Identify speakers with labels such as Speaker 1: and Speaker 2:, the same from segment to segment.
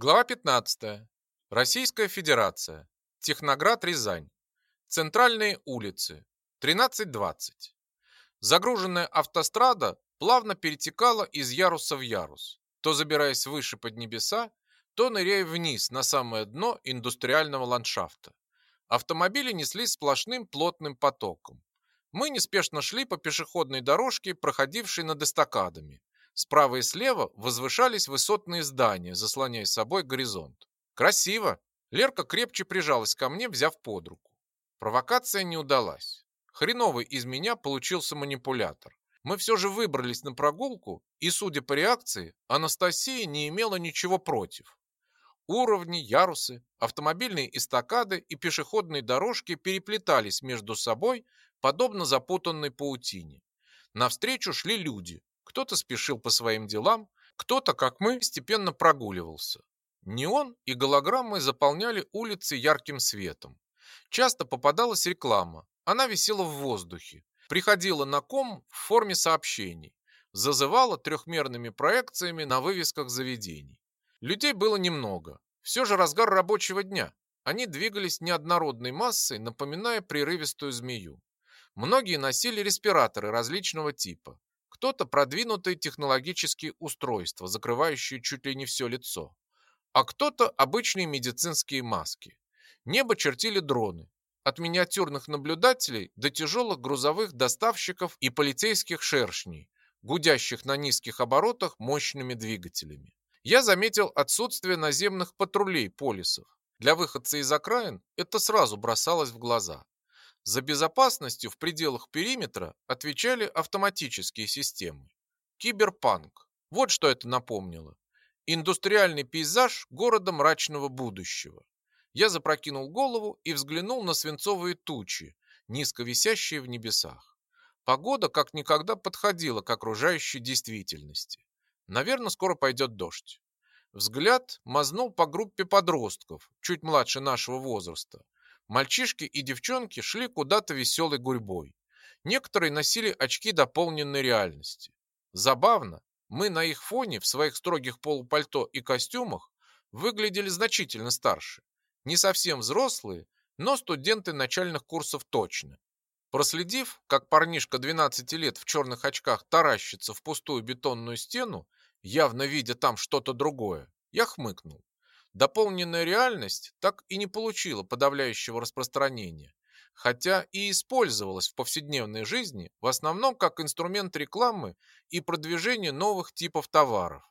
Speaker 1: Глава 15. Российская Федерация. Техноград, Рязань. Центральные улицы. 13.20. Загруженная автострада плавно перетекала из яруса в ярус, то забираясь выше под небеса, то ныряя вниз на самое дно индустриального ландшафта. Автомобили неслись сплошным плотным потоком. Мы неспешно шли по пешеходной дорожке, проходившей над эстакадами. Справа и слева возвышались высотные здания, заслоняя собой горизонт. Красиво! Лерка крепче прижалась ко мне, взяв под руку. Провокация не удалась. Хреновый из меня получился манипулятор. Мы все же выбрались на прогулку, и, судя по реакции, Анастасия не имела ничего против. Уровни, ярусы, автомобильные эстакады и пешеходные дорожки переплетались между собой, подобно запутанной паутине. Навстречу шли люди. Кто-то спешил по своим делам, кто-то, как мы, постепенно прогуливался. Неон и голограммы заполняли улицы ярким светом. Часто попадалась реклама. Она висела в воздухе, приходила на ком в форме сообщений, зазывала трехмерными проекциями на вывесках заведений. Людей было немного. Все же разгар рабочего дня. Они двигались неоднородной массой, напоминая прерывистую змею. Многие носили респираторы различного типа. Кто-то продвинутые технологические устройства, закрывающие чуть ли не все лицо. А кто-то обычные медицинские маски. Небо чертили дроны. От миниатюрных наблюдателей до тяжелых грузовых доставщиков и полицейских шершней, гудящих на низких оборотах мощными двигателями я заметил отсутствие наземных патрулей полисов. Для выходца из окраин это сразу бросалось в глаза. За безопасностью в пределах периметра отвечали автоматические системы. Киберпанк. Вот что это напомнило. Индустриальный пейзаж города мрачного будущего. Я запрокинул голову и взглянул на свинцовые тучи, низко висящие в небесах. Погода как никогда подходила к окружающей действительности. Наверное, скоро пойдет дождь. Взгляд мазнул по группе подростков, чуть младше нашего возраста. Мальчишки и девчонки шли куда-то веселой гурьбой. Некоторые носили очки дополненной реальности. Забавно, мы на их фоне в своих строгих полупальто и костюмах выглядели значительно старше. Не совсем взрослые, но студенты начальных курсов точно. Проследив, как парнишка 12 лет в черных очках таращится в пустую бетонную стену, явно видя там что-то другое, я хмыкнул. Дополненная реальность так и не получила подавляющего распространения, хотя и использовалась в повседневной жизни в основном как инструмент рекламы и продвижения новых типов товаров,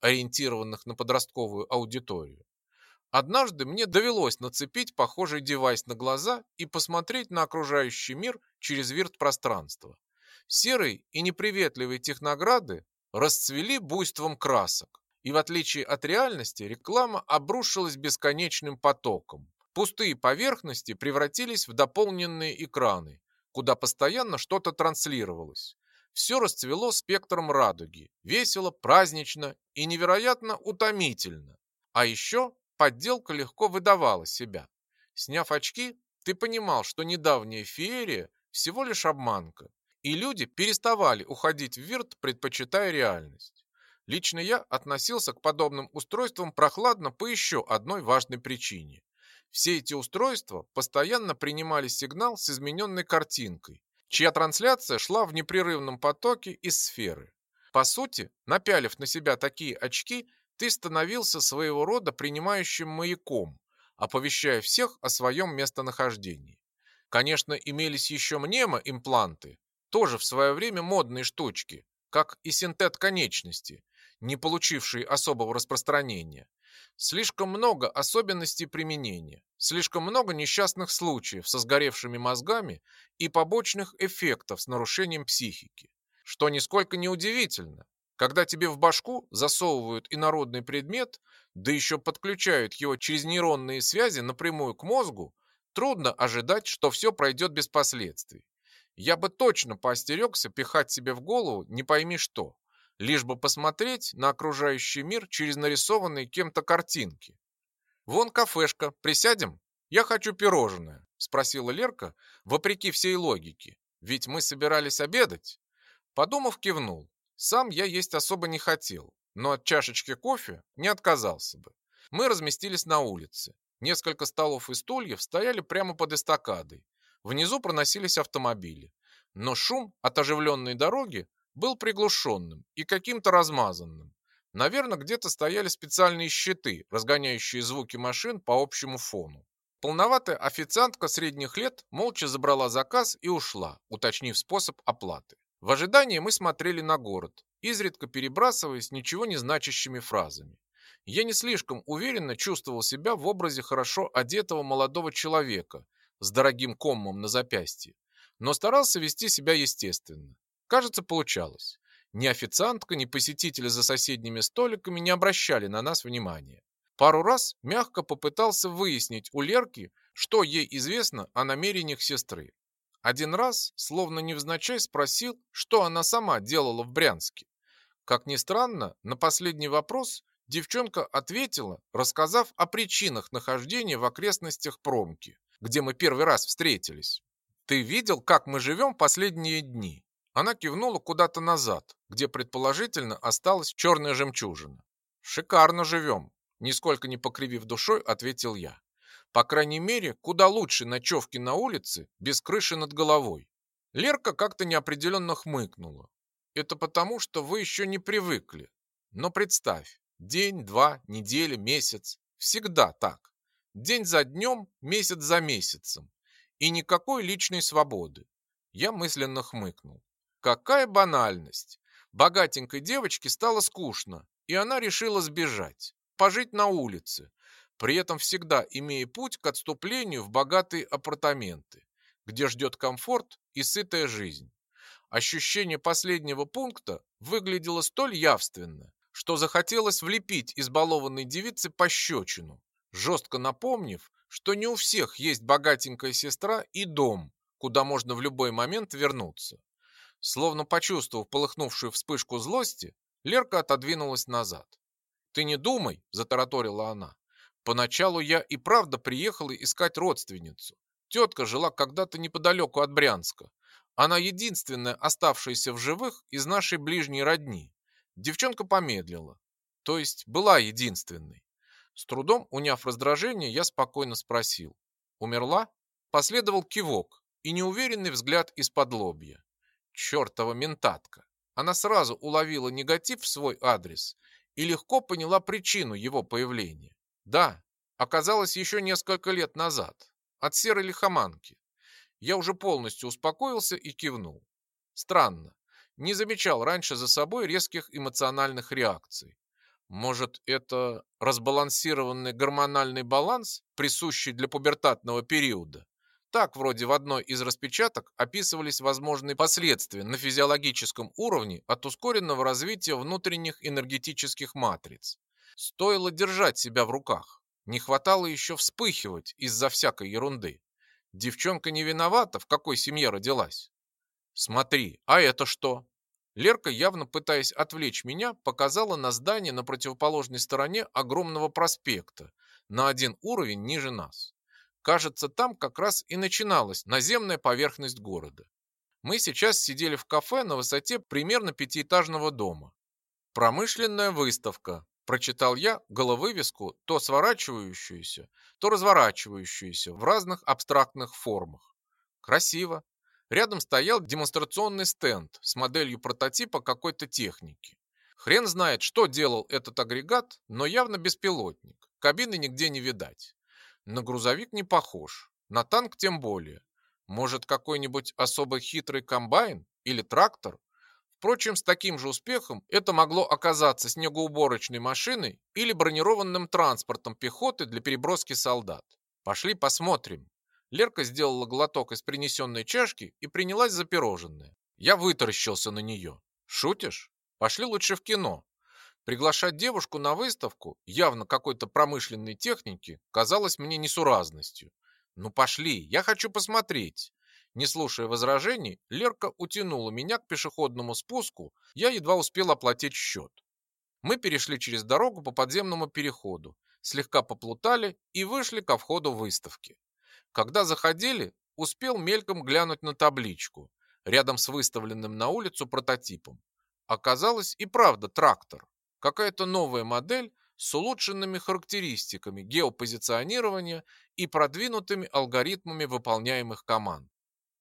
Speaker 1: ориентированных на подростковую аудиторию. Однажды мне довелось нацепить похожий девайс на глаза и посмотреть на окружающий мир через вирт-пространство. Серые и неприветливые технограды расцвели буйством красок. И в отличие от реальности, реклама обрушилась бесконечным потоком. Пустые поверхности превратились в дополненные экраны, куда постоянно что-то транслировалось. Все расцвело спектром радуги, весело, празднично и невероятно утомительно. А еще подделка легко выдавала себя. Сняв очки, ты понимал, что недавняя феерия всего лишь обманка, и люди переставали уходить в вирт, предпочитая реальность. Лично я относился к подобным устройствам прохладно по еще одной важной причине. Все эти устройства постоянно принимали сигнал с измененной картинкой, чья трансляция шла в непрерывном потоке из сферы. По сути, напялив на себя такие очки, ты становился своего рода принимающим маяком, оповещая всех о своем местонахождении. Конечно, имелись еще мнемо-импланты, тоже в свое время модные штучки, как и синтет конечности, не получившие особого распространения. Слишком много особенностей применения, слишком много несчастных случаев со сгоревшими мозгами и побочных эффектов с нарушением психики. Что нисколько не удивительно, когда тебе в башку засовывают инородный предмет, да еще подключают его через нейронные связи напрямую к мозгу, трудно ожидать, что все пройдет без последствий. Я бы точно поостерегся пихать себе в голову не пойми что, лишь бы посмотреть на окружающий мир через нарисованные кем-то картинки. «Вон кафешка, присядем? Я хочу пирожное», – спросила Лерка, вопреки всей логике. «Ведь мы собирались обедать». Подумав, кивнул. Сам я есть особо не хотел, но от чашечки кофе не отказался бы. Мы разместились на улице. Несколько столов и стульев стояли прямо под эстакадой. Внизу проносились автомобили. Но шум от оживленной дороги был приглушенным и каким-то размазанным. Наверное, где-то стояли специальные щиты, разгоняющие звуки машин по общему фону. Полноватая официантка средних лет молча забрала заказ и ушла, уточнив способ оплаты. В ожидании мы смотрели на город, изредка перебрасываясь ничего не значащими фразами. Я не слишком уверенно чувствовал себя в образе хорошо одетого молодого человека с дорогим коммом на запястье, но старался вести себя естественно. Кажется, получалось. Ни официантка, ни посетители за соседними столиками не обращали на нас внимания. Пару раз мягко попытался выяснить у Лерки, что ей известно о намерениях сестры. Один раз, словно невзначай, спросил, что она сама делала в Брянске. Как ни странно, на последний вопрос девчонка ответила, рассказав о причинах нахождения в окрестностях Промки, где мы первый раз встретились. «Ты видел, как мы живем последние дни?» Она кивнула куда-то назад, где предположительно осталась черная жемчужина. «Шикарно живем», – нисколько не покривив душой, ответил я. «По крайней мере, куда лучше ночевки на улице, без крыши над головой». Лерка как-то неопределенно хмыкнула. «Это потому, что вы еще не привыкли. Но представь, день, два, неделя, месяц. Всегда так. День за днем, месяц за месяцем. И никакой личной свободы». Я мысленно хмыкнул. Какая банальность! Богатенькой девочке стало скучно, и она решила сбежать, пожить на улице, при этом всегда имея путь к отступлению в богатые апартаменты, где ждет комфорт и сытая жизнь. Ощущение последнего пункта выглядело столь явственно, что захотелось влепить избалованной девице пощечину, жестко напомнив, что не у всех есть богатенькая сестра и дом, куда можно в любой момент вернуться. Словно почувствовав полыхнувшую вспышку злости, Лерка отодвинулась назад. «Ты не думай», – затараторила она. «Поначалу я и правда приехала искать родственницу. Тетка жила когда-то неподалеку от Брянска. Она единственная оставшаяся в живых из нашей ближней родни. Девчонка помедлила. То есть была единственной. С трудом уняв раздражение, я спокойно спросил. Умерла? Последовал кивок и неуверенный взгляд из-под лобья. Чертова ментатка. Она сразу уловила негатив в свой адрес и легко поняла причину его появления. Да, оказалось еще несколько лет назад, от серой лихоманки. Я уже полностью успокоился и кивнул. Странно, не замечал раньше за собой резких эмоциональных реакций. Может, это разбалансированный гормональный баланс, присущий для пубертатного периода? Так, вроде в одной из распечаток описывались возможные последствия на физиологическом уровне от ускоренного развития внутренних энергетических матриц. Стоило держать себя в руках. Не хватало еще вспыхивать из-за всякой ерунды. Девчонка не виновата, в какой семье родилась. Смотри, а это что? Лерка, явно пытаясь отвлечь меня, показала на здание на противоположной стороне огромного проспекта, на один уровень ниже нас. Кажется, там как раз и начиналась наземная поверхность города. Мы сейчас сидели в кафе на высоте примерно пятиэтажного дома. Промышленная выставка, прочитал я головывеску, то сворачивающуюся, то разворачивающуюся в разных абстрактных формах. Красиво. Рядом стоял демонстрационный стенд с моделью прототипа какой-то техники. Хрен знает, что делал этот агрегат, но явно беспилотник. Кабины нигде не видать. На грузовик не похож, на танк тем более. Может, какой-нибудь особо хитрый комбайн или трактор? Впрочем, с таким же успехом это могло оказаться снегоуборочной машиной или бронированным транспортом пехоты для переброски солдат. Пошли посмотрим. Лерка сделала глоток из принесенной чашки и принялась за пирожное. Я вытаращился на нее. Шутишь? Пошли лучше в кино. Приглашать девушку на выставку, явно какой-то промышленной техники, казалось мне несуразностью. «Ну пошли, я хочу посмотреть». Не слушая возражений, Лерка утянула меня к пешеходному спуску, я едва успел оплатить счет. Мы перешли через дорогу по подземному переходу, слегка поплутали и вышли ко входу выставки. Когда заходили, успел мельком глянуть на табличку, рядом с выставленным на улицу прототипом. Оказалось и правда трактор. Какая-то новая модель с улучшенными характеристиками геопозиционирования и продвинутыми алгоритмами выполняемых команд.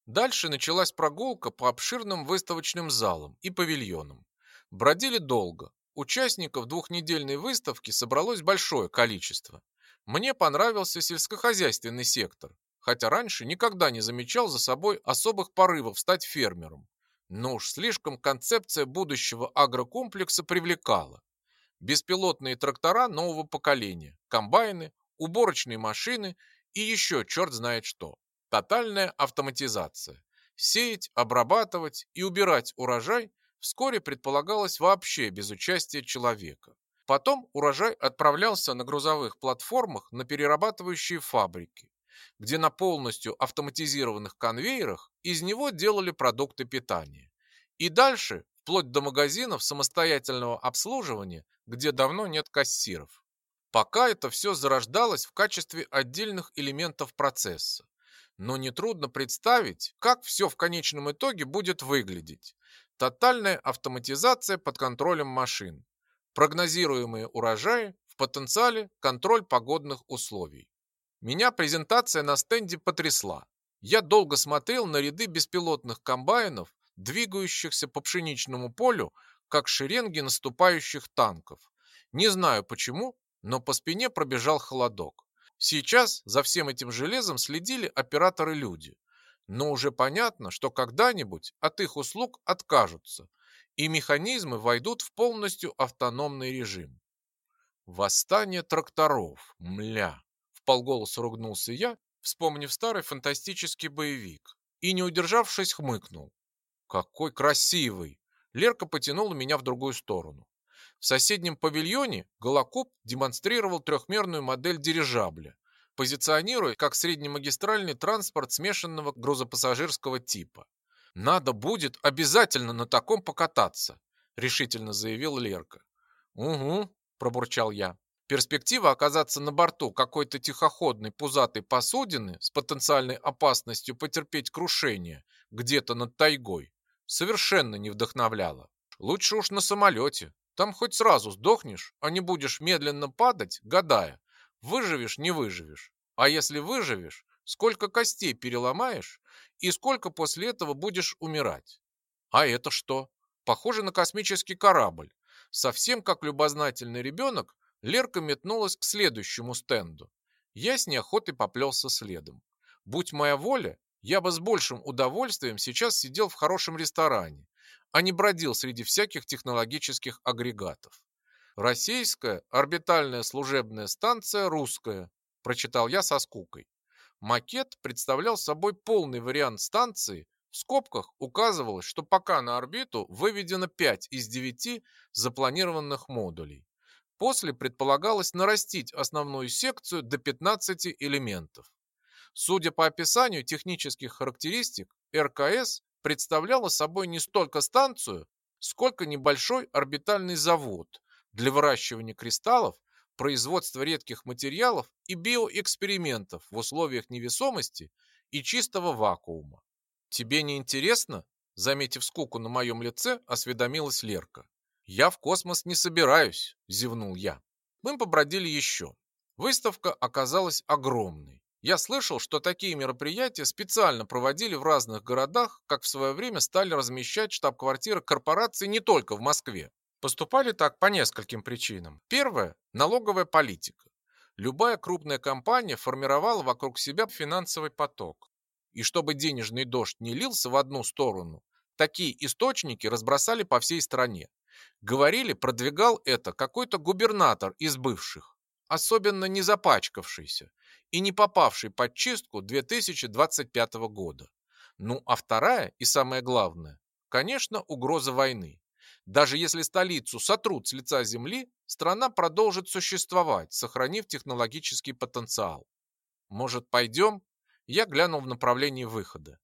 Speaker 1: Дальше началась прогулка по обширным выставочным залам и павильонам. Бродили долго. Участников двухнедельной выставки собралось большое количество. Мне понравился сельскохозяйственный сектор, хотя раньше никогда не замечал за собой особых порывов стать фермером. Но уж слишком концепция будущего агрокомплекса привлекала. Беспилотные трактора нового поколения, комбайны, уборочные машины и еще черт знает что. Тотальная автоматизация. Сеять, обрабатывать и убирать урожай вскоре предполагалось вообще без участия человека. Потом урожай отправлялся на грузовых платформах на перерабатывающие фабрики, где на полностью автоматизированных конвейерах из него делали продукты питания. И дальше, вплоть до магазинов самостоятельного обслуживания, где давно нет кассиров. Пока это все зарождалось в качестве отдельных элементов процесса. Но нетрудно представить, как все в конечном итоге будет выглядеть. Тотальная автоматизация под контролем машин. Прогнозируемые урожаи, в потенциале контроль погодных условий. Меня презентация на стенде потрясла. Я долго смотрел на ряды беспилотных комбайнов, двигающихся по пшеничному полю, как шеренги наступающих танков. Не знаю почему, но по спине пробежал холодок. Сейчас за всем этим железом следили операторы-люди. Но уже понятно, что когда-нибудь от их услуг откажутся, и механизмы войдут в полностью автономный режим. Восстание тракторов, мля вполголоса ругнулся я, вспомнив старый фантастический боевик, и, не удержавшись, хмыкнул. «Какой красивый!» Лерка потянула меня в другую сторону. В соседнем павильоне Голокоп демонстрировал трехмерную модель дирижабля, позиционируя как среднемагистральный транспорт смешанного грузопассажирского типа. «Надо будет обязательно на таком покататься», — решительно заявил Лерка. «Угу», — пробурчал я. Перспектива оказаться на борту какой-то тихоходной пузатой посудины с потенциальной опасностью потерпеть крушение где-то над тайгой совершенно не вдохновляла. Лучше уж на самолете. Там хоть сразу сдохнешь, а не будешь медленно падать, гадая, выживешь, не выживешь. А если выживешь, сколько костей переломаешь и сколько после этого будешь умирать. А это что? Похоже на космический корабль. Совсем как любознательный ребенок Лерка метнулась к следующему стенду. Я с неохотой поплелся следом. Будь моя воля, я бы с большим удовольствием сейчас сидел в хорошем ресторане, а не бродил среди всяких технологических агрегатов. «Российская орбитальная служебная станция «Русская», прочитал я со скукой. Макет представлял собой полный вариант станции, в скобках указывалось, что пока на орбиту выведено 5 из 9 запланированных модулей. После предполагалось нарастить основную секцию до 15 элементов. Судя по описанию технических характеристик, РКС представляла собой не столько станцию, сколько небольшой орбитальный завод для выращивания кристаллов, производства редких материалов и биоэкспериментов в условиях невесомости и чистого вакуума. «Тебе не интересно?» Заметив скуку на моем лице, осведомилась Лерка. «Я в космос не собираюсь», – зевнул я. Мы побродили еще. Выставка оказалась огромной. Я слышал, что такие мероприятия специально проводили в разных городах, как в свое время стали размещать штаб-квартиры корпораций не только в Москве. Поступали так по нескольким причинам. Первое – налоговая политика. Любая крупная компания формировала вокруг себя финансовый поток. И чтобы денежный дождь не лился в одну сторону, такие источники разбросали по всей стране. Говорили, продвигал это какой-то губернатор из бывших, особенно не запачкавшийся и не попавший под чистку 2025 года. Ну а вторая и самое главное, конечно, угроза войны. Даже если столицу сотрут с лица земли, страна продолжит существовать, сохранив технологический потенциал. Может, пойдем? Я глянул в направлении выхода.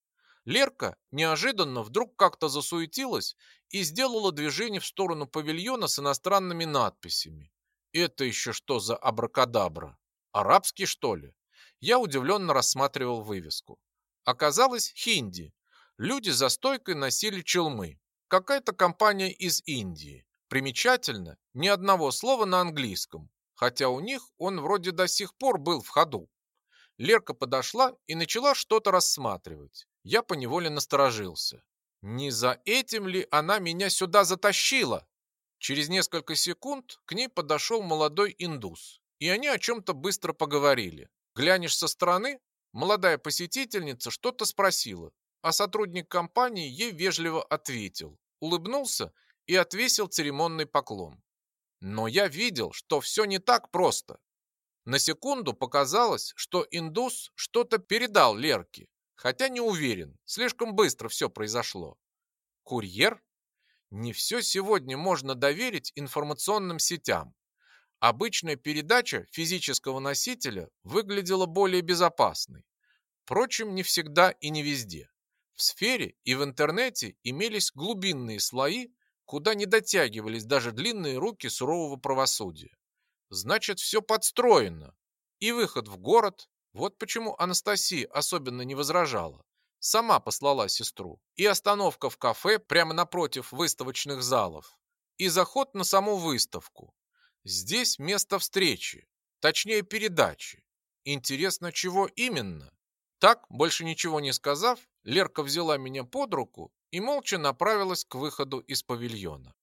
Speaker 1: Лерка неожиданно вдруг как-то засуетилась и сделала движение в сторону павильона с иностранными надписями. Это еще что за абракадабра? Арабский, что ли? Я удивленно рассматривал вывеску. Оказалось, хинди. Люди за стойкой носили челмы. Какая-то компания из Индии. Примечательно, ни одного слова на английском. хотя у них он вроде до сих пор был в ходу. Лерка подошла и начала что-то рассматривать. Я поневоле насторожился. Не за этим ли она меня сюда затащила? Через несколько секунд к ней подошел молодой индус, и они о чем-то быстро поговорили. Глянешь со стороны, молодая посетительница что-то спросила, а сотрудник компании ей вежливо ответил, улыбнулся и отвесил церемонный поклон. Но я видел, что все не так просто. На секунду показалось, что индус что-то передал Лерке, хотя не уверен, слишком быстро все произошло. Курьер? Не все сегодня можно доверить информационным сетям. Обычная передача физического носителя выглядела более безопасной. Впрочем, не всегда и не везде. В сфере и в интернете имелись глубинные слои, куда не дотягивались даже длинные руки сурового правосудия. Значит, все подстроено. И выход в город, вот почему Анастасия особенно не возражала. Сама послала сестру. И остановка в кафе прямо напротив выставочных залов. И заход на саму выставку. Здесь место встречи, точнее передачи. Интересно, чего именно? Так, больше ничего не сказав, Лерка взяла меня под руку и молча направилась к выходу из павильона.